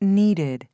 needed